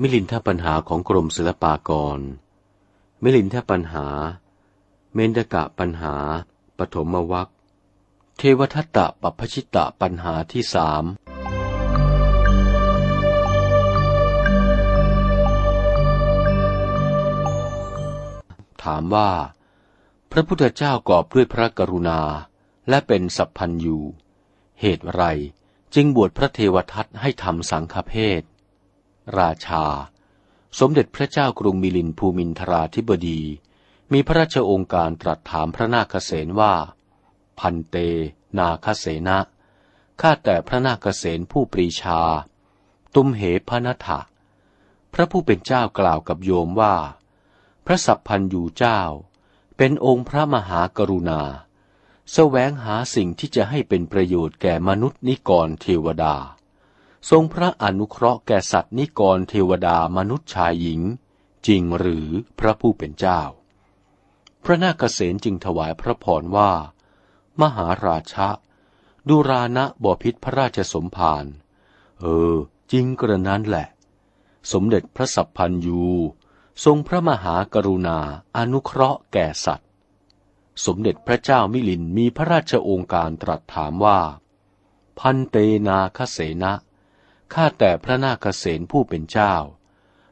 มิลินทปัญหาของกรมศิลปากร มิลินทปัญหา เมนกะปัญหา ปฐมวัคเทวทัตตะปัพชิตะปัญหาที่สามถามว่า พระพุทธเจ้ากอบด้วยพระกรุณา และเป็นสัพพันยูเหตุไรจึงบวชพระเทวทัตให้ทำสังฆเพศ ราชา สมเด็จพระเจ้ากรุงมิลินภูมินทราธิบดี มีพระราชองค์การตรัสถามพระนาคเษนว่า พันเต นาคเสนะข้าแต่พระนาคเษนผู้ปรีชา ตุมเหพนัทะพระผู้เป็นเจ้ากล่าวกับโยมว่า พระสัพพันยูเจ้า เป็นองค์พระมหากรุณาแสวงหาสิ่งที่จะให้เป็นประโยชน์แก่มนุษย์นิกรเทวดา ทรงพระอนุเคราะห์แก่สัตว์นิกรเทวดามนุษย์ชายหญิง จริงหรือพระผู้เป็นเจ้า พระนาคเษนจึงถวายพระพรว่า มหาราชะดูรานะบพิษพระราชสมภารเออ จริงกระนั้นแหละ สมเด็จพระสัพพันยู ทรงพระมหากรุณาอนุเคราะห์แก่สัตว์ สมเด็จพระเจ้ามิลินมีพระราชโองการตรัสถามว่า พันเตนาคเสนะ ข้าแต่พระนาคเษนผู้เป็นเจ้า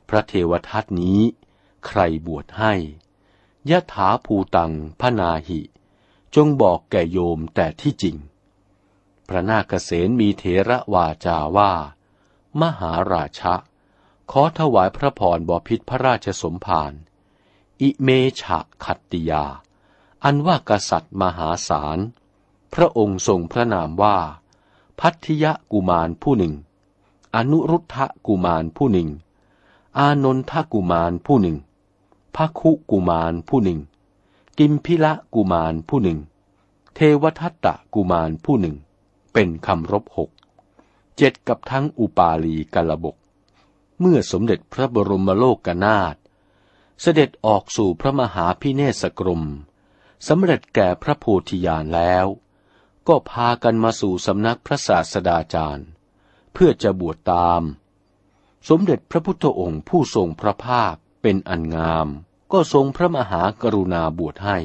พระเทวทัตนี้ ใครบวชให้ยะถาภูตังพนาหิ จงบอกแก่โยมแต่ที่จริง พระนาคเษนมีเถระวาจาว่า มหาราชะ ขอถวายพระพรบพิษพระราชสมภาร อิเมฉะขัตติยา อันว่ากษัตริย์มหาศาล พระองค์ทรงพระนามว่า พัทธิยะกุมารผู้หนึ่ง อนุรุทธกุมารผู้หนึ่ง อานนทกุมารผู้หนึ่งพระคุกุมารผู้หนึ่ง กิมพิละกุมารผู้หนึ่ง เทวทัตตะกุมารผู้หนึ่ง เป็นคำรบหก เจ็ดกับทั้งอุปาลีกาลบก เมื่อสมเด็จพระบรมโลกนาถเสด็จออกสู่พระมหาพิเนศกรมสำเร็จแก่พระโพธิญาณแล้ว ก็พากันมาสู่สำนักพระศาสดาจารย์ เพื่อจะบวชตาม สมเด็จพระพุทธองค์ผู้ทรงพระภาคเป็นอันงาม ก็ทรงพระมหากรุณาบวชให้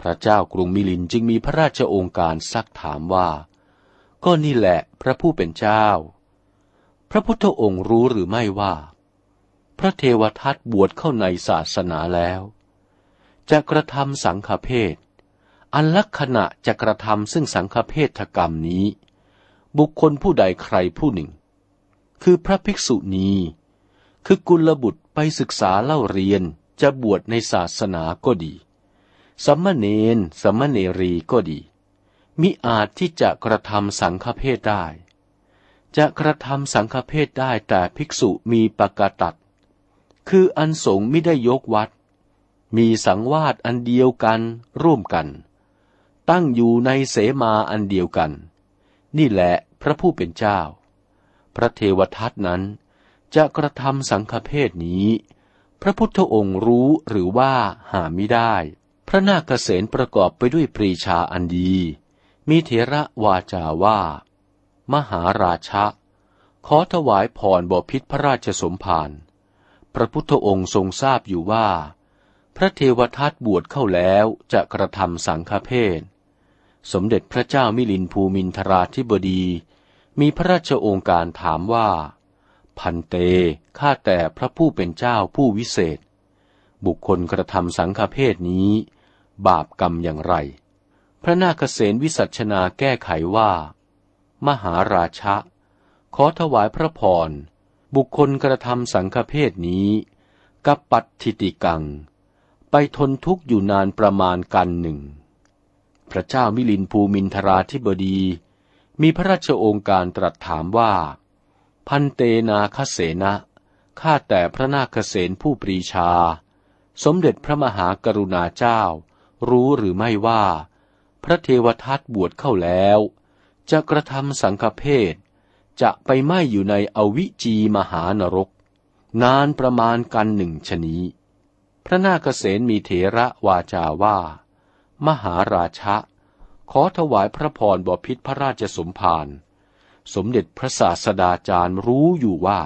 พระเจ้ากรุงมิลินจึงมีพระราชองค์การซักถามว่า ก็นี่แหละพระผู้เป็นเจ้า พระพุทธองค์รู้หรือไม่ว่า พระเทวทัตบวชเข้าในศาสนาแล้ว จะกระทำสังฆเพศอันลักษณะจะกระทำซึ่งสังฆเพศกรรมนี้ บุคคลผู้ใดใครผู้หนึ่ง คือพระภิกษุณีคือกุลบุตรไปศึกษาเล่าเรียนจะบวชในศาสนาก็ดีสัมมเนนสัมมเนรีก็ดี มิอาจที่จะกระทำสังฆเพศได้ จะกระทำสังฆเพศได้แต่ภิกษุมีปกตัดคืออันสงไม่ได้ยกวัด มีสังวาสอันเดียวกันร่วมกัน ตั้งอยู่ในเสมาอันเดียวกัน นี่แหละพระผู้เป็นเจ้า พระเทวทัตนั้นจะกระทำสังฆเพศนี้ พระพุทธองค์รู้หรือว่าหาไม่ได้ พระนาคเษนประกอบไปด้วยปรีชาอันดี มีเถระวาจาว่า มหาราชะ ขอถวายพรบพิษพระราชสมภารพระพุทธองค์ทรงทราบอยู่ว่า พระเทวทัตบวชเข้าแล้วจะกระทำสังฆเพศ สมเด็จพระเจ้ามิลินภูมินทราธิบดี มีพระราชโองการถามว่า พันเต ข้าแต่พระผู้เป็นเจ้าผู้วิเศษ บุคคลกระทำสังฆเพศนี้ บาปกรรมอย่างไร พระนาคเษนวิสัชนาแก้ไขว่า มหาราชะ ขอถวายพระพร บุคคลกระทำสังฆเพศนี้กับปัตติติกัง ไปทนทุกข์อยู่นานประมาณกันหนึ่ง พระเจ้ามิลินภูมินทราธิบดี มีพระราชโองการตรัสถามว่า พันเตนาคเสนะข้าแต่พระนาคเสนผู้ปรีชา สมเด็จพระมหากรุณาเจ้า รู้หรือไม่ว่า พระเทวทัตบวชเข้าแล้ว จะกระทำสังฆเพศจะไปไหมอยู่ในอวิจีมหานรก นานประมาณกันหนึ่งชนีพระนาคเษนมีเถระวาจาว่า มหาราชะ ขอถวายพระพรบพิษพระราชสมภารสมเด็จพระศาสดาจารย์รู้อยู่ว่า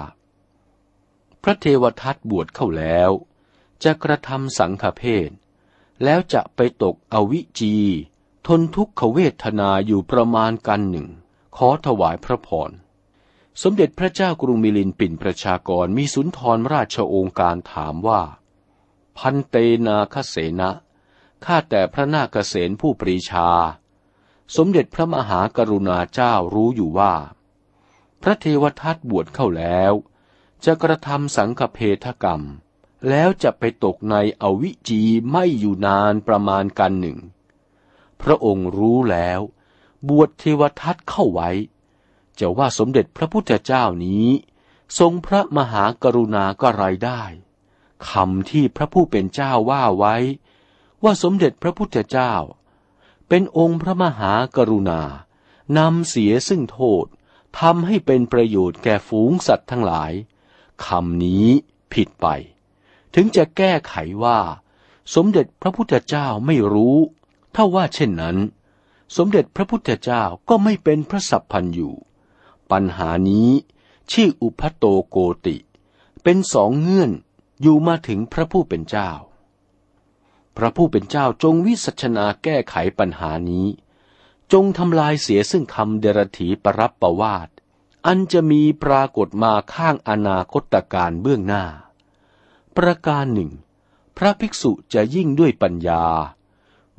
พระเทวทัตบวชเข้าแล้ว จะกระทำสังฆเพศแล้วจะไปตกอวิจี ทนทุกขเวทนาอยู่ประมาณกันหนึ่ง ขอถวายพระพรสมเด็จพระเจ้ากรุงมิลินปินประชากรมีสุนทรราชโองการถามว่า พันเตนาคเสนะ ข้าแต่พระนาคเษนผู้ปรีชา สมเด็จพระมหากรุณาเจ้ารู้อยู่ว่า พระเทวทัตบวชเข้าแล้ว จะกระทำสังฆเพทกรรม แล้วจะไปตกในอวิจีไม่อยู่นานประมาณกันหนึ่ง พระองค์รู้แล้ว บวชเทวทัตเข้าไว้ จะว่าสมเด็จพระพุทธเจ้านี้ ทรงพระมหากรุณาก็ไรได้คำที่พระผู้เป็นเจ้าว่าไว้ ว่าสมเด็จพระพุทธเจ้า เป็นองค์พระมหากรุณานำเสียซึ่งโทษทำให้เป็นประโยชน์แก่ฝูงสัตว์ทั้งหลายคำนี้ผิดไป ถึงจะแก้ไขว่า สมเด็จพระพุทธเจ้าไม่รู้ถ้าว่าเช่นนั้น สมเด็จพระพุทธเจ้าก็ไม่เป็นพระสัพพันอยู่ ปัญหานี้ชื่ออุพัโตโกติ เป็นสองเงื่อนอยู่มาถึงพระผู้เป็นเจ้า พระผู้เป็นเจ้าจงวิสัชนาแก้ไขปัญหานี้ จงทำลายเสียซึ่งคำเดรถีปรับประวาดอันจะมีปรากฏมาข้างอนาคตการเบื้องหน้า ประการหนึ่ง พระภิกษุจะยิ่งด้วยปัญญา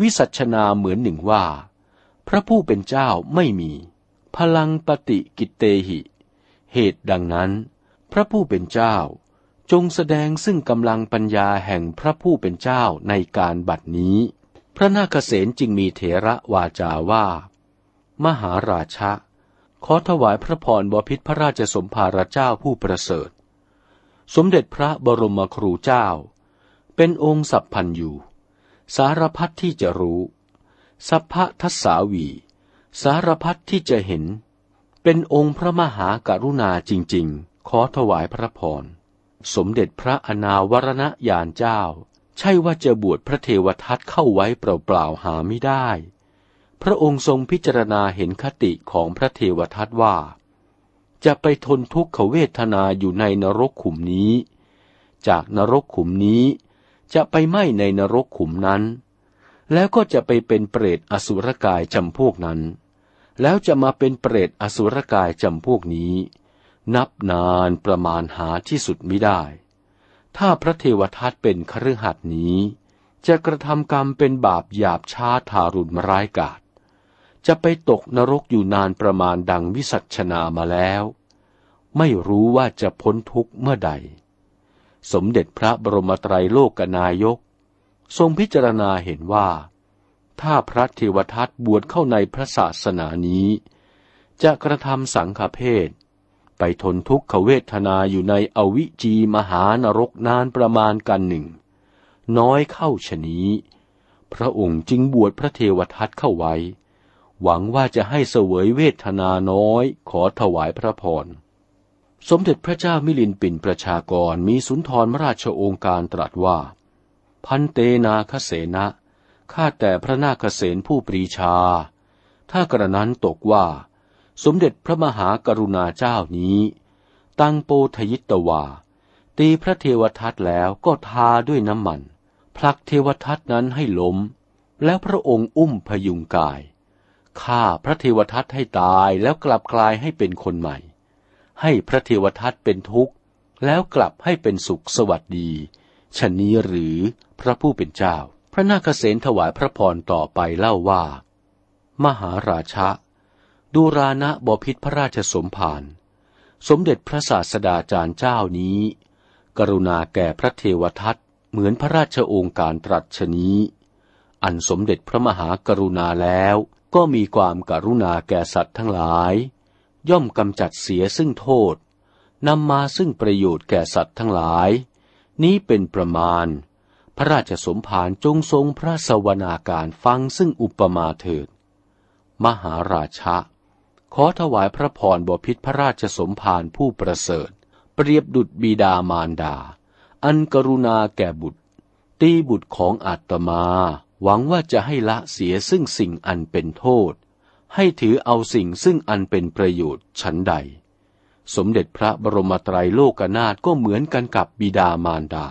วิสัชนาเหมือนหนึ่งว่า พระผู้เป็นเจ้าไม่มี พลังปฏิกิเตหิ เหตุดังนั้น พระผู้เป็นเจ้า จงแสดงซึ่งกำลังปัญญาแห่งพระผู้เป็นเจ้าในการบัดนี้ พระนาคเษนจึงมีเถระวาจาว่า มหาราชะ ขอถวายพระพรบพิษพระราชสมภารเจ้าผู้ประเสริฐ สมเด็จพระบรมครูเจ้า เป็นองค์สัพพันอยู่ สารพัดที่จะรู้ สัพพะทัสสาวี สารพัดที่จะเห็น เป็นองค์พระมหากรุณาจริง ๆ ขอถวายพระพร สมเด็จพระอนาวรณญาณเจ้า ใช่ว่าจะบวชพระเทวทัตเข้าไว้เปล่าๆหาไม่ได้ พระองค์ทรงพิจารณาเห็นคติของพระเทวทัตว่า จะไปทนทุกขเวทนาอยู่ในนรกขุมนี้ จากนรกขุมนี้จะไปไหมในนรกขุมนั้น แล้วก็จะไปเป็นเปรตอสุรกายจำพวกนั้น แล้วจะมาเป็นเปรตอสุรกายจำพวกนี้ นับนานประมาณหาที่สุดไม่ได้ ถ้าพระเทวทัตเป็นคฤหัสนี้ จะกระทำกรรมเป็นบาปหยาบช้าทารุณร้ายกาจจะไปตกนรกอยู่นานประมาณดังวิสัชนามาแล้ว ไม่รู้ว่าจะพ้นทุกข์เมื่อใด สมเด็จพระบรมไตรโลกนายก ทรงพิจารณาเห็นว่า ถ้าพระเทวทัตบวชเข้าในพระศาสนานี้ จะกระทำสังฆเพศ ไปทนทุกขเวทนาอยู่ในอวิจีมหานรกนานประมาณกันหนึ่ง น้อยเข้าชนี้ พระองค์จึงบวชพระเทวทัตเข้าไว้ หวังว่าจะให้เสวยเวทนาน้อยขอถวายพระพร สมเด็จพระเจ้ามิลินปินประชากรมีสุนทรราชองค์การตรัสว่า พันเตนาคเสนะข้าแต่พระนาคเสนผู้ปรีชา ถ้ากระนั้นตกว่า สมเด็จพระมหากรุณาเจ้านี้ ตั้งโปทยิตวา ตีพระเทวทัตแล้วก็ทาด้วยน้ำมัน ผลักเทวทัตนั้นให้ล้ม แล้วพระองค์อุ้มพยุงกายฆ่าพระเทวทัตให้ตายแล้วกลับกลายให้เป็นคนใหม่ ให้พระเทวทัตเป็นทุกข์ แล้วกลับให้เป็นสุขสวัสดีชนนี้หรือพระผู้เป็นเจ้า พระนาคเษนถวายพระพรต่อไปเล่าว่า มหาราชะ ดูรานะบพิษพระราชสมภาร สมเด็จพระศาสดาจารย์เจ้านี้ กรุณาแก่พระเทวทัตเหมือนพระราชองค์การตรัสชนี้ อันสมเด็จพระมหากรุณาแล้วก็มีความการุณาแก่สัตว์ทั้งหลาย ย่อมกำจัดเสียซึ่งโทษนำมาซึ่งประโยชน์แก่สัตว์ทั้งหลาย นี้เป็นประมาณ พระราชสมภารจงทรงพระสวนาการฟังซึ่งอุปมาเถิด มหาราชะ ขอถวายพระพรบพิษพระราชสมภารผู้ประเสริฐ เปรียบดุจบิดามารดา อันกรุณาแก่บุตร ตีบุตรของอาตมา หวังว่าจะให้ละเสียซึ่งสิ่งอันเป็นโทษ ให้ถือเอาสิ่งซึ่งอันเป็นประโยชน์ชั้นใด สมเด็จพระบรมไตรโลกนาถก็เหมือนกันกับบิดามารดา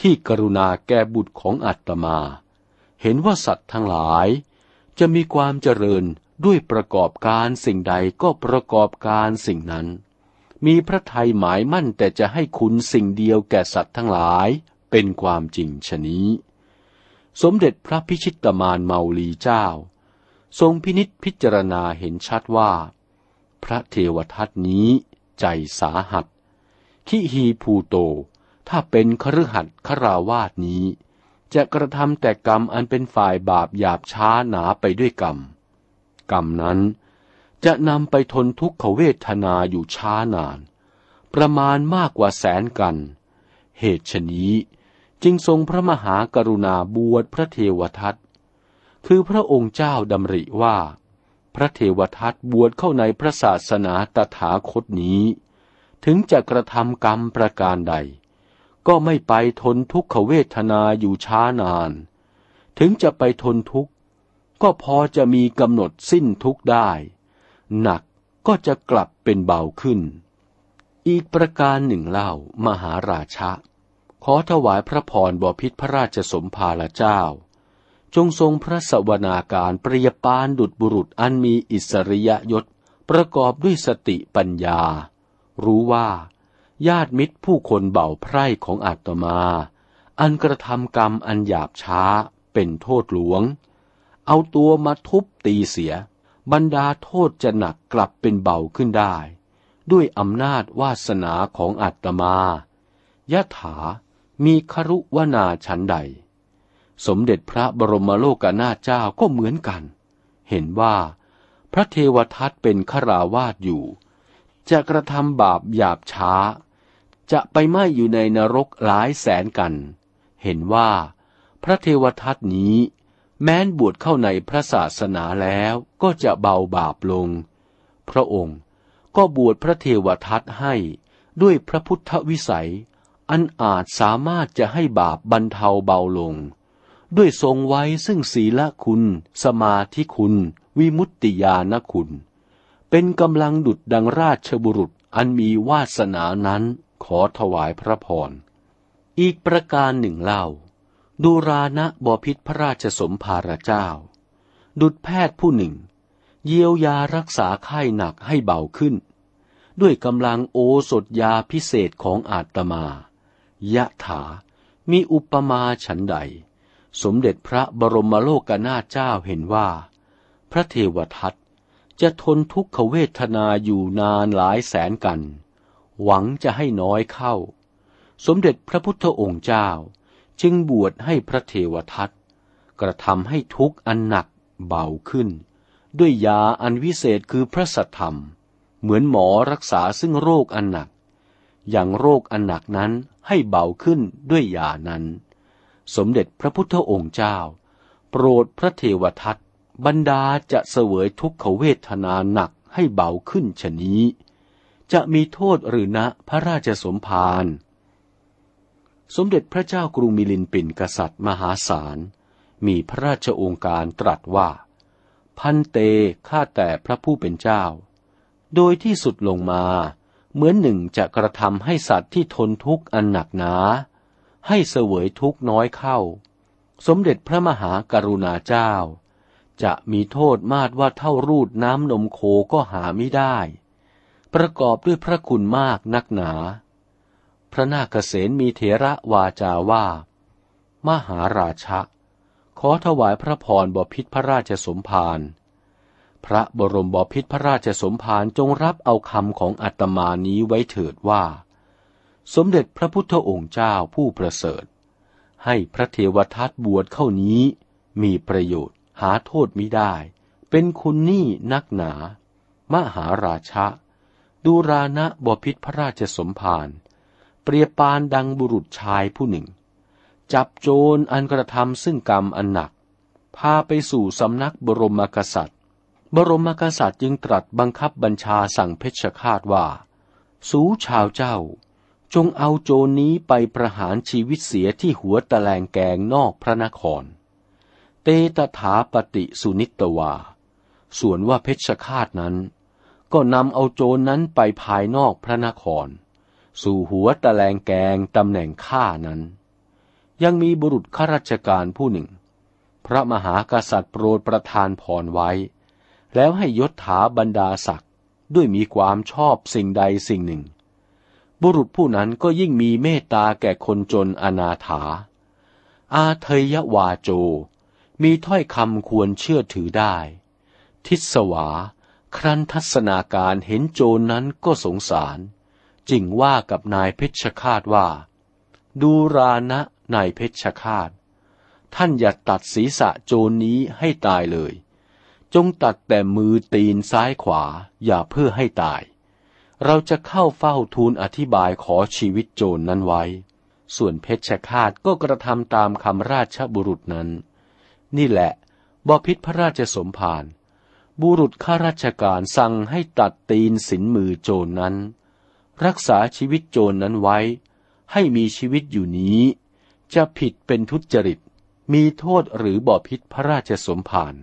ที่กรุณาแก่บุตรของอัตมา เห็นว่าสัตว์ทั้งหลาย จะมีความเจริญ ด้วยประกอบการสิ่งใดก็ประกอบการสิ่งนั้น มีพระทัยหมายมั่นแต่จะให้คุณสิ่งเดียวแก่สัตว์ทั้งหลายเป็นความจริงชนี้ สมเด็จพระพิชิตมารเมาลีเจ้า ทรงพินิษพิจารณาเห็นชัดว่า พระเทวทัตนี้ใจสาหัสขิฮีภูโต ถ้าเป็นคฤหัสถ์คราวาสนี้ จะกระทำแต่กรรมอันเป็นฝ่ายบาปหยาบช้าหนาไปด้วยกรรม กรรมนั้น จะนำไปทนทุกขเวทนาอยู่ช้านาน ประมาณมากกว่าแสนกัน เหตุชนี้จึงทรงพระมหากรุณาบวชพระเทวทัตคือพระองค์เจ้าดำริว่า พระเทวทัตบวชเข้าในพระศาสนาตถาคตนี้ ถึงจะกระทำกรรมประการใด ก็ไม่ไปทนทุกขเวทนาอยู่ช้านาน ถึงจะไปทนทุกข์ ก็พอจะมีกำหนดสิ้นทุกข์ได้ หนักก็จะกลับเป็นเบาขึ้น อีกประการหนึ่งเล่ามหาราชะ ขอถวายพระพรบพิษพระราชสมภารเจ้า จงทรงพระสวนาการเปรียปานดุจบุรุษอันมีอิสริยยศประกอบด้วยสติปัญญา รู้ว่าญาติมิตรผู้คนเบาไพร่ของอาตมา อันกระทำกรรมอันหยาบช้าเป็นโทษหลวง เอาตัวมาทุบตีเสีย บรรดาโทษจะหนักกลับเป็นเบาขึ้นได้ ด้วยอำนาจวาสนาของอาตมายะถามีครุวนาชันใด สมเด็จพระบรมโลกนาเจ้าก็เหมือนกัน เห็นว่าพระเทวทัตเป็นขราวาสอยู่ จะกระทำบาปหยาบช้า จะไปไหมอยู่ในนรกหลายแสนกัน เห็นว่าพระเทวทัตนี้ แม้นบวชเข้าในพระศาสนาแล้วก็จะเบาบาปลง พระองค์ก็บวชพระเทวทัตให้ด้วยพระพุทธวิสัย อันอาจสามารถจะให้บาปบรรเทาเบาลง ด้วยทรงไว้ซึ่งศีลคุณ สมาธิคุณ วิมุตติญาณคุณ เป็นกำลังดุดดังราชบุรุษอันมีวาสนานั้นขอถวายพระพร อีกประการหนึ่งเล่า ดูรานะบพิษพระราชสมภารเจ้า ดุดแพทย์ผู้หนึ่ง เยียวยารักษาไข้หนักให้เบาขึ้น ด้วยกำลังโอสถยาพิเศษของอาตมา ยะถา มีอุปมาฉันใด สมเด็จพระบรมโลกนาถเจ้าเห็นว่า พระเทวทัตจะทนทุกขเวทนาอยู่นานหลายแสนกัน หวังจะให้น้อยเข้า สมเด็จพระพุทธองค์เจ้า จึงบวชให้พระเทวทัตกระทำให้ทุกข์อันหนักเบาขึ้น ด้วยยาอันวิเศษคือพระสัทธรรม เหมือนหมอรักษาซึ่งโรคอันหนัก อย่างโรคอันหนักนั้นให้เบาขึ้นด้วยยานั้น สมเด็จพระพุทธองค์เจ้า โปรดพระเทวทัตบรรดาจะเสวยทุกขเวทนาหนักให้เบาขึ้นชนี้ จะมีโทษหรือนะพระราชสมภาร สมเด็จพระเจ้ากรุงมิลินปินกษัตริย์มหาศาล มีพระราชองค์การตรัสว่า พันเตข้าแต่พระผู้เป็นเจ้า โดยที่สุดลงมา เหมือนหนึ่งจะกระทำให้สัตว์ที่ทนทุกข์อันหนักหนา ให้เสวยทุกข์น้อยเข้า สมเด็จพระมหากรุณาเจ้า จะมีโทษมากว่าเท่ารูดน้ำนมโคก็หาไม่ได้ ประกอบด้วยพระคุณมากนักหนา พระนาคเษนมีเถระวาจาว่า มหาราชะ ขอถวายพระพรบพิษพระราชสมภาร พระบรมบพิษพระราชสมภารจงรับเอาคำของอัตมานี้ไว้เถิดว่า สมเด็จพระพุทธองค์เจ้าผู้ประเสริฐ ให้พระเทวทัตบวชเข้านี้ มีประโยชน์หาโทษมิได้ เป็นคุณนี่นักหนา มหาราชะดูรานะบพิษพระราชสมภาร เปรียบปานดังบุรุษชายผู้หนึ่ง จับโจรอันกระทำซึ่งกรรมอันหนัก พาไปสู่สำนักบรมกษัตริย์ บรมกษัตริย์จึงตรัสบังคับบัญชาสั่งเพชฌฆาตว่า สูชาวเจ้า จงเอาโจรนี้ไปประหารชีวิตเสียที่หัวตะแลงแกงนอกพระนคร เตตถาปฏิสุนิตวา ส่วนว่าเพชฌฆาตนั้น ก็นำเอาโจรนนั้นไปภายนอกพระนคร สู่หัวตะแลงแกงตำแหน่งข้านั้น ยังมีบุรุษข้าราชการผู้หนึ่ง พระมหากษัตริย์โปรดประทานพรไว้ แล้วให้ยศถาบรรดาศักดิ์ด้วยมีความชอบสิ่งใดสิ่งหนึ่ง บุรุษผู้นั้นก็ยิ่งมีเมตตาแก่คนจนอนาถา อาเทยวาโจ มีถ้อยคำควรเชื่อถือได้ ทิศวาครั้นทัศนาการเห็นโจรนนั้นก็สงสาร จึงว่ากับนายเพชฌฆาตว่า ดูรานะนายเพชฌฆาต ท่านอย่าตัดศีรษะโจรนนี้ให้ตายเลย จงตัดแต่มือตีนซ้ายขวาอย่าเพื่อให้ตาย เราจะเข้าเฝ้าทูลอธิบายขอชีวิตโจรนนั้นไว้ ส่วนเพชฌฆาตก็กระทำตามคำราชบุรุษนั้น นี่แหละบพิษพระราชสมภารบุรุษข้าราชการสั่งให้ตัดตีนสินมือโจรนนั้น รักษาชีวิตโจรนนั้นไว้ ให้มีชีวิตอยู่นี้ จะผิดเป็นทุจริต มีโทษหรือบ่อพิษพระราชสมภาร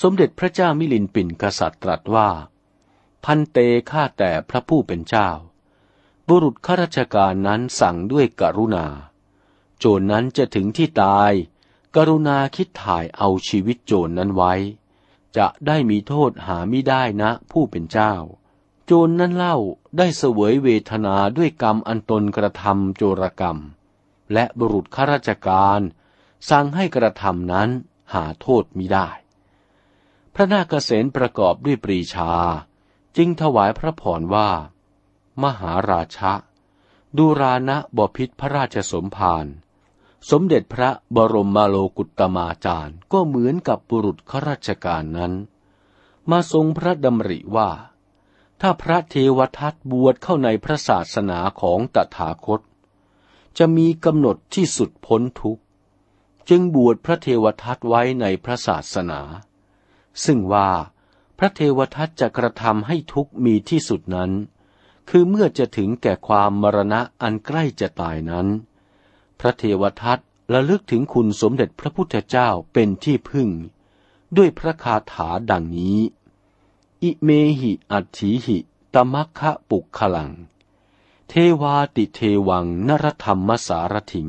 สมเด็จพระเจ้ามิลินปินกษัตริย์ตรัสว่า พันเตฆ่าแต่พระผู้เป็นเจ้า บุรุษข้าราชการนั้นสั่งด้วยกรุณา โจรนนั้นจะถึงที่ตาย กรุณาคิดถ่ายเอาชีวิตโจรนนั้นไว้ จะได้มีโทษหาไม่ได้นะผู้เป็นเจ้า จรนนั้นเล่าได้เสวยเวทนาด้วยกรรมอันตนกระทำโจรกรรม และบุรุษข้าราชการ สั่งให้กระทำนั้นหาโทษมิได้ พระนาคเษนประกอบด้วยปรีชา จึงถวายพระพรว่า มหาราชะดูรานะบพิษพระราชสมภารสมเด็จพระบรมมาโลกุตมาจารย์ก็เหมือนกับบุรุษข้าราชการนั้น มาทรงพระดำริว่า ถ้าพระเทวทัตบวชเข้าในพระศาสนาของตถาคต จะมีกำหนดที่สุดพ้นทุกข์ จึงบวชพระเทวทัตไว้ในพระศาสนา ซึ่งว่าพระเทวทัตจะกระทำให้ทุกข์มีที่สุดนั้น คือเมื่อจะถึงแก่ความมรณะอันใกล้จะตายนั้น พระเทวทัตระลึกถึงคุณสมเด็จพระพุทธเจ้าเป็นที่พึ่ง ด้วยพระคาถาดังนี้ อิเมหิอัตถิหิตมัคคะปุกขลัง เทวาติเทวังนรธรรมสารถิง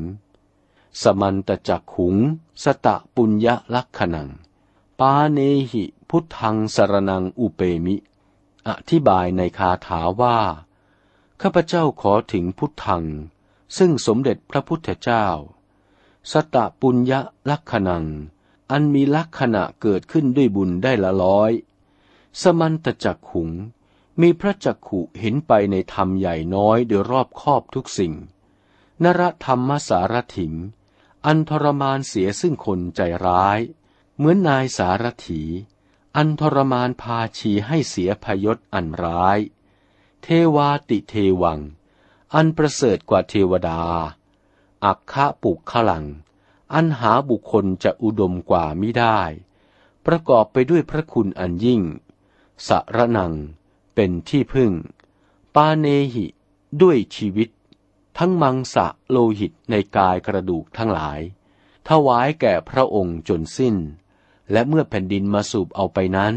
สมันตจักขุง สตะปุญญลักขณัง ปาเนหิพุทธังสรนังอุเปมิ อธิบายในคาถาว่า ข้าพเจ้าขอถึงพุทธัง ซึ่งสมเด็จพระพุทธเจ้า สตะปุญญลักขณัง อันมีลักษณะเกิดขึ้นด้วยบุญได้ละร้อย สมันตจักขุง มีพระจักขุเห็นไปในธรรมใหญ่น้อยโดยรอบครอบทุกสิ่ง นรธรรมสารถิง อันทรมานเสียซึ่งคนใจร้าย เหมือนนายสารถี อันทรมานพาชีให้เสียพยศอันร้าย เทวาติเทวัง อันประเสริฐกว่าเทวดา อักขะปุกขลัง อันหาบุคคลจะอุดมกว่ามิได้ ประกอบไปด้วยพระคุณอันยิ่ง สรนัง เป็นที่พึ่ง ปาเนหิ ด้วยชีวิต ทั้งมังสะโลหิตในกายกระดูกทั้งหลาย ถวายแก่พระองค์จนสิ้น และเมื่อแผ่นดินมาสูบเอาไปนั้น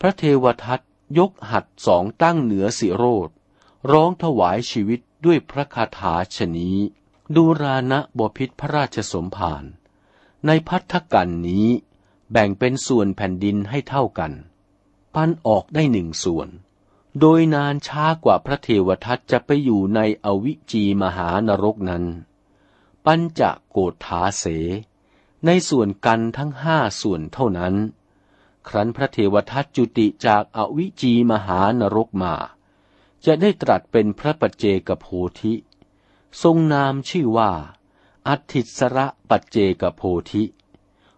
พระเทวทัตยกหัดสองตั้งเหนือสิโรธร้องถวายชีวิตด้วยพระคาถาชนี้ ดูรานะบพิษพระราชสมภารในพัทธกันนี้ แบ่งเป็นส่วนแผ่นดินให้เท่ากัน ปั้นออกได้หนึ่งส่วน โดยนานช้ากว่าพระเทวทัตจะไปอยู่ในอวิจีมหานรกนั้น ปัญจะโกฏฐาเส ในส่วนกันทั้งห้าส่วนเท่านั้น ครั้นพระเทวทัตจุติจากอวิจีมหานรกมา จะได้ตรัสเป็นพระปัจเจกโพธิ ทรงนามชื่อว่า อัติสระปัจเจกโพธิ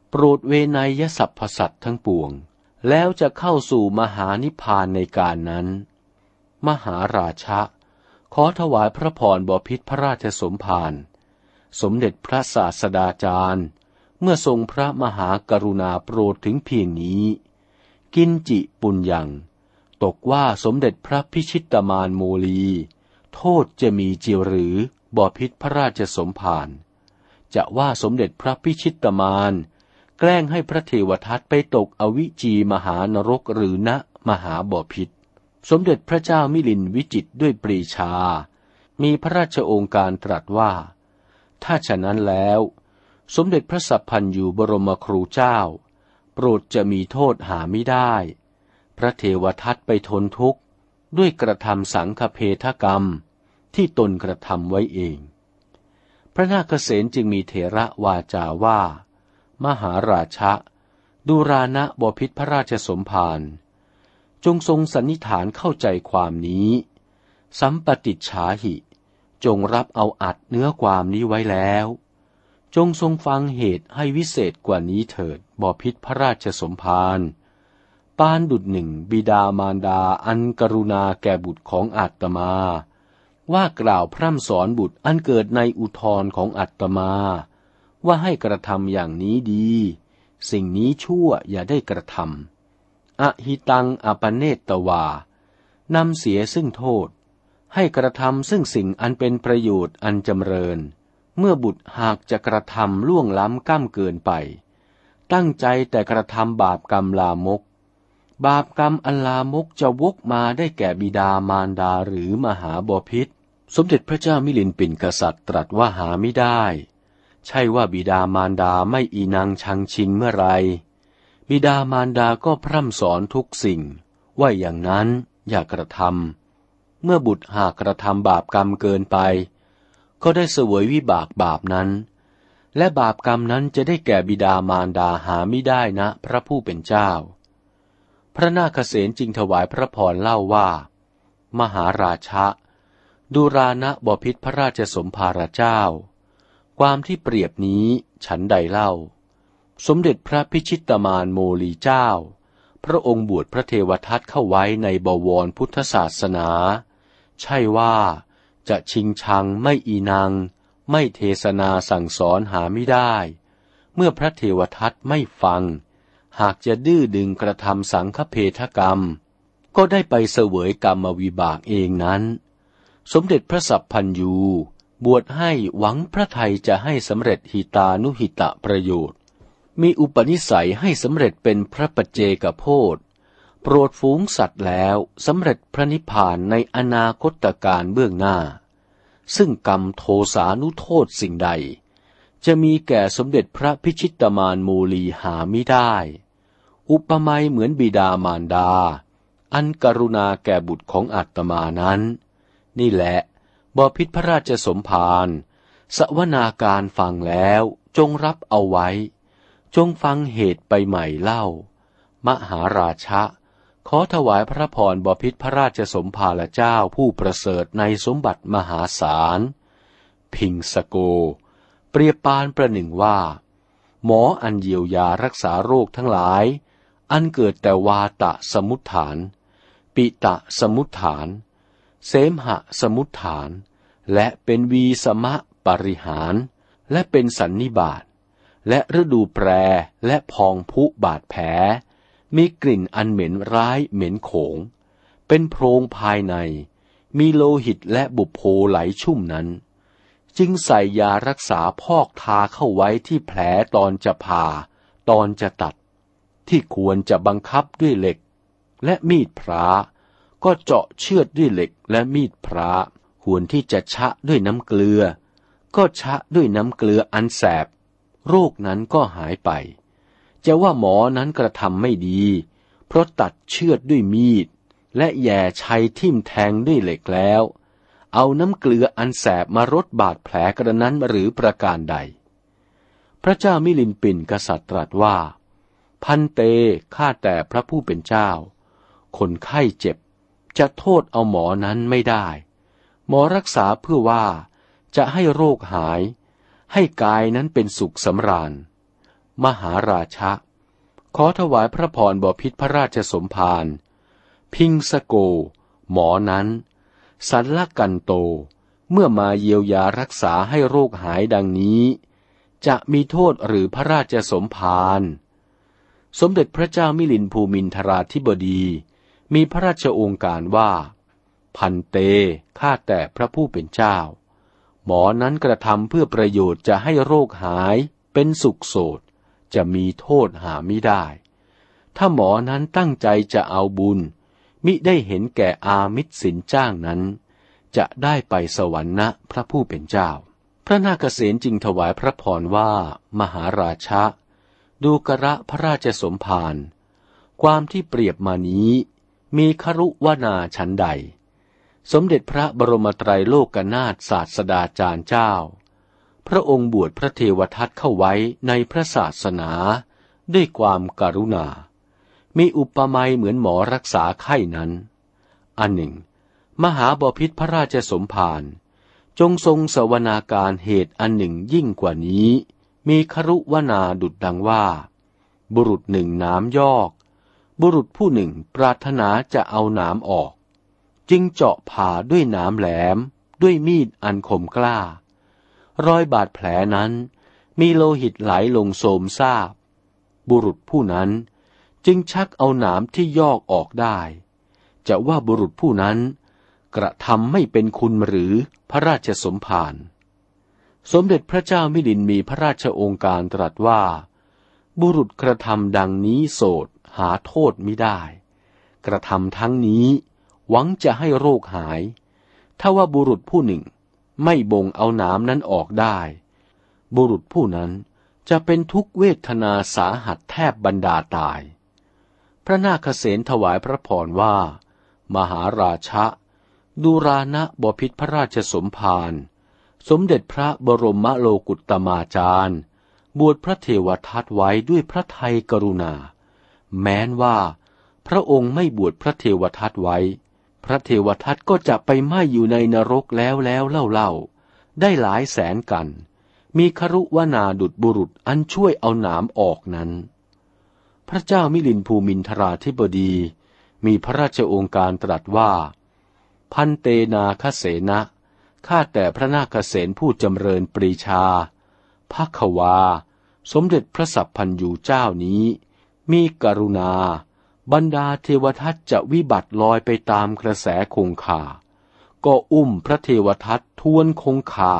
โปรดเวนยสัพพสัตทั้งปวง แล้วจะเข้าสู่มหานิพพานในการนั้น มหาราชะ ขอถวายพระพรบพิษพระราชสมภาร สมเด็จพระศาสดาจารย์ เมื่อทรงพระมหากรุณาโปรดถึงเพียงนี้ กินจิปุญญัง ตกว่าสมเด็จพระพิชิตมานโมลี โทษจะมีจีหรือบอพิษพระราชสมภาร จะว่าสมเด็จพระพิชิตมาน แกล้งให้พระเทวทัตไปตกอวิจีมหานรกหรือณมหาบ่อพิษ สมเด็จพระเจ้ามิลินวิจิตด้วยปรีชา มีพระราชโองการตรัสว่า ถ้าฉะนั้นแล้ว สมเด็จพระสัพพันยูบรมครูเจ้า โปรดจะมีโทษหาไม่ได้ พระเทวทัตไปทนทุกข์ ด้วยกระทำสังฆเพทกรรมที่ตนกระทำไว้เอง พระนาคเษนจึงมีเถระวาจาว่า มหาราชะ ดูรานะบพิษพระราชสมภารจงทรงสันนิฐานเข้าใจความนี้ สัมปติฉาหิ จงรับเอาอัดเนื้อความนี้ไว้แล้ว จงทรงฟังเหตุให้วิเศษกว่านี้เถิดบพิษพระราชสมภารปานดุดหนึ่งบิดามารดาอันกรุณาแก่บุตรของอาตมา ว่ากล่าวพร่ำสอนบุตรอันเกิดในอุทธรของอาตมา ว่าให้กระทำอย่างนี้ดี สิ่งนี้ชั่วอย่าได้กระทำอหิตังอปเนตตวานำเสียซึ่งโทษ ให้กระทำซึ่งสิ่งอันเป็นประโยชน์อันจำเริญ เมื่อบุตรหากจะกระทำล่วงล้ำก้ามเกินไป ตั้งใจแต่กระทำบาปกรรมลามก บาปกรรมอันลามกจะวกมาได้แก่บิดามารดาหรือมหาบพิษสมเด็จพระเจ้ามิลินปินกษัตริย์ตรัสว่าหาไม่ได้ ใช่ว่าบิดามารดาไม่อีนางชังชิงเมื่อไรบิดามารดาก็พร่ำสอนทุกสิ่ง ว่าอย่างนั้นอย่ากระทำเมื่อบุตรหากกระทำบาปกรรมเกินไป ก็ได้เสวยวิบากบาปนั้น และบาปกรรมนั้นจะได้แก่บิดามารดาหาไม่ได้นะพระผู้เป็นเจ้า พระนาคเษนจึงถวายพระพรเล่าว่า มหาราชะดูรานะบพิษพระราชสมภารเจ้า ความที่เปรียบนี้ฉันใดเล่า สมเด็จพระพิชิตมานโมลีเจ้า พระองค์บวชพระเทวทัตเข้าไว้ในบวรพุทธศาสนา ใช่ว่าจะชิงชังไม่อีนางไม่เทศนาสั่งสอนหาไม่ได้ เมื่อพระเทวทัตไม่ฟัง หากจะดื้อดึงกระทำสังฆเพทกรรม ก็ได้ไปเสวยกรรมวิบากเองนั้น สมเด็จพระสัพพันยู บวชให้หวังพระไทยจะให้สำเร็จหิตานุหิตะประโยชน์ มีอุปนิสัยให้สำเร็จเป็นพระปัจเจกโพธโปรดฝูงสัตว์แล้วสำเร็จพระนิพพานในอนาคตการเบื้องหน้า ซึ่งกรรมโทสานุโทษสิ่งใด จะมีแก่สมเด็จพระพิชิตมานมูลีหาไม่ได้ อุปมาเหมือนบิดามารดา อันกรุณาแก่บุตรของอัตมานั้น นี่แหละ บพิษพระราชสมภารสวนาการฟังแล้วจงรับเอาไว้ จงฟังเหตุไปใหม่เล่า มหาราชะ ขอถวายพระพรบพิษพระราชสมภารเจ้าผู้ประเสริฐในสมบัติมหาศาล พิงสโก เปรียบปานประหนึ่งว่า หมออันเยียวยารักษาโรคทั้งหลาย อันเกิดแต่วาตะสมุทฐาน ปิตะสมุทฐาน เสมหะสมุทฐาน และเป็นวีสมะปริหาร และเป็นสันนิบาต และฤดูแปรและพองพุบาดแผล มีกลิ่นอันเหม็นร้ายเหม็นโขง เป็นโพรงภายใน มีโลหิตและบุโพไหลชุ่มนั้น จึงใส่ยารักษาพอกทาเข้าไว้ที่แผลตอนจะผ่า ตอนจะตัด ที่ควรจะบังคับด้วยเหล็ก และมีดพระ ก็เจาะเชือดด้วยเหล็กและมีดพระควรที่จะชะด้วยน้ำเกลือ ก็ชะด้วยน้ำเกลืออันแสบ โรคนั้นก็หายไป จะว่าหมอนั้นกระทำไม่ดี เพราะตัดเชือดด้วยมีด และแย่ชัยทิ่มแทงด้วยเหล็กแล้ว เอาน้ำเกลืออันแสบมารดบาดแผลกระนั้นหรือประการใด พระเจ้ามิลินปินกษัตริย์ตรัสว่า พันเตข้าแต่พระผู้เป็นเจ้า คนไข้เจ็บ จะโทษเอาหมอนั้นไม่ได้ หมอรักษาเพื่อว่าจะให้โรคหาย ให้กายนั้นเป็นสุขสำราญ มหาราชะ ขอถวายพระพรบพิษพระราชสมภารพิงสโก หมอนั้นสันลกันโต เมื่อมาเยียวยารักษาให้โรคหายดังนี้ จะมีโทษหรือพระราชสมภารสมเด็จพระเจ้ามิลินภูมินทราธิบดี มีพระราชโองการว่า พันเต ข้าแต่พระผู้เป็นเจ้า หมอนั้นกระทำเพื่อประโยชน์จะให้โรคหายเป็นสุขโสดจะมีโทษหาไม่ได้ ถ้าหมอนั้นตั้งใจจะเอาบุญมมิได้เห็นแก่อามิตรสินจ้างนั้น จะได้ไปสวรรค์นะพระผู้เป็นเจ้า พระนาคเษนจึงถวายพระพรว่า มหาราชะ ดูกระพระราชสมภารความที่เปรียบมานี้ มีครุวนาชันใด สมเด็จพระบรมไตรโลกนาถศาสดาจารย์เจ้า พระองค์บวชพระเทวทัตเข้าไว้ในพระศาสนา ด้วยความการุณา มีอุปมาเหมือนหมอรักษาไข้นั้น อันหนึ่ง มหาบพิษพระราชสมภารจงทรงสวนาการเหตุอันหนึ่งยิ่งกว่านี้ มีครุวนาดุดดังว่า บุรุษหนึ่งน้ำยอก บุรุษผู้หนึ่งปรารถนาจะเอาหน้ำออก จึงเจาะผ่าด้วยหน้ำแหลม ด้วยมีดอันคมกล้า รอยบาดแผลนั้น มีโลหิตไหลลงโสมซาบ บุรุษผู้นั้นจึงชักเอาหนามที่ยอกออกได้ จะว่าบุรุษผู้นั้น กระทำไม่เป็นคุณหรือพระราชสมภารสมเด็จพระเจ้ามิลินมีพระราชองค์การตรัสว่า บุรุษกระทำดังนี้โสด หาโทษไม่ได้ กระทำทั้งนี้หวังจะให้โรคหาย ถ้าว่าบุรุษผู้หนึ่งไม่บ่งเอาหนามนั้นออกได้ บุรุษผู้นั้นจะเป็นทุกเวทนาสาหัสแทบบรรดาตาย พระนาคเษนถวายพระพรว่า มหาราชะดูรานะบพิษพระราชสมภารสมเด็จพระบรมโลกุตมาจารย์ บวชพระเทวทัตไว้ด้วยพระไทยกรุณา แม้นว่า พระองค์ไม่บวชพระเทวทัตไว้ พระเทวทัตก็จะไปไหม้อยู่ในนรกแล้วแล้วเล่าเล่าได้หลายแสนกัน มีครุวนาดุดบุรุษอันช่วยเอาหนามออกนั้น พระเจ้ามิลินภูมินทราธิบดี มีพระราชองค์การตรัสว่า พันเตนาคเสนะข้าแต่พระนาคเสนผู้จำเริญปรีชาพักวา สมเด็จพระสัพพันยูเจ้านี้ มีกรุณา บรรดาเทวทัตจะวิบัติลอยไปตามกระแสคงคา ก็อุ้มพระเทวทัตทวนคงคา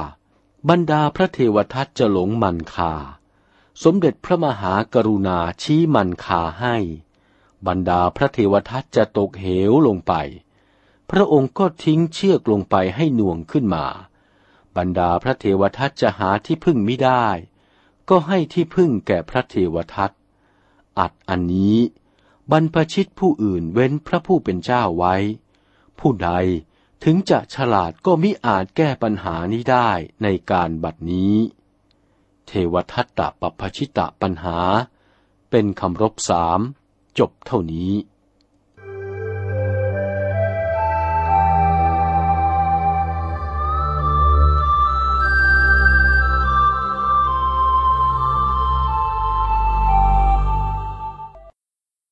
บรรดาพระเทวทัตจะหลงมันคา สมเด็จพระมหากรุณาชี้มันคาให้ บรรดาพระเทวทัตจะตกเหวลงไป พระองค์ก็ทิ้งเชือกลงไปให้หน่วงขึ้นมา บรรดาพระเทวทัตจะหาที่พึ่งไม่ได้ ก็ให้ที่พึ่งแก่พระเทวทัต อัดอันนี้ บรรพชิตผู้อื่นเว้นพระผู้เป็นเจ้าไว้ ผู้ใดถึงจะฉลาดก็มิอาจแก้ปัญหานี้ได้ในการบัดนี้ เทวทัตตะปปชิตะปัญหา เป็นคำรบสามจบเท่านี้